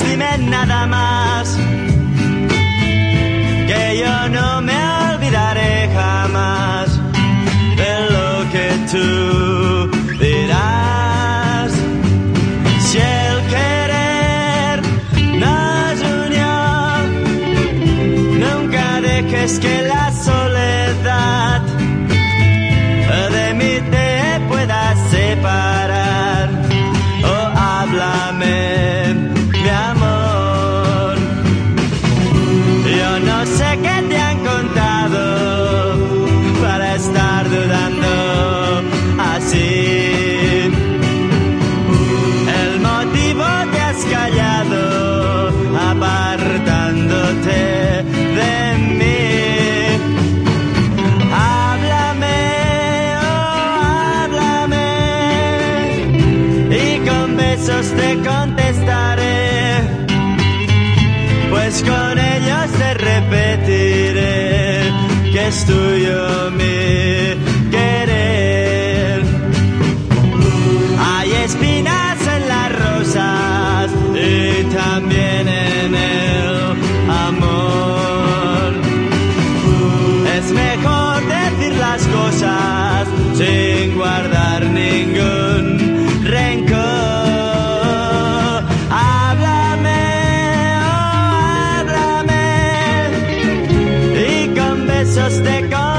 dime nada más. Que yo no me olvidaré jamás de lo que tú dirás. Si el querer nos unió, nunca dejes que la soledad de mí te pueda separar. Oh, háblame. Besos te contestaré pues con ellos te repetiré que es tuyo mi querer. Hay espinas en las rosas y también en el amor. Es mejor decir las cosas oh, háblame y con besos te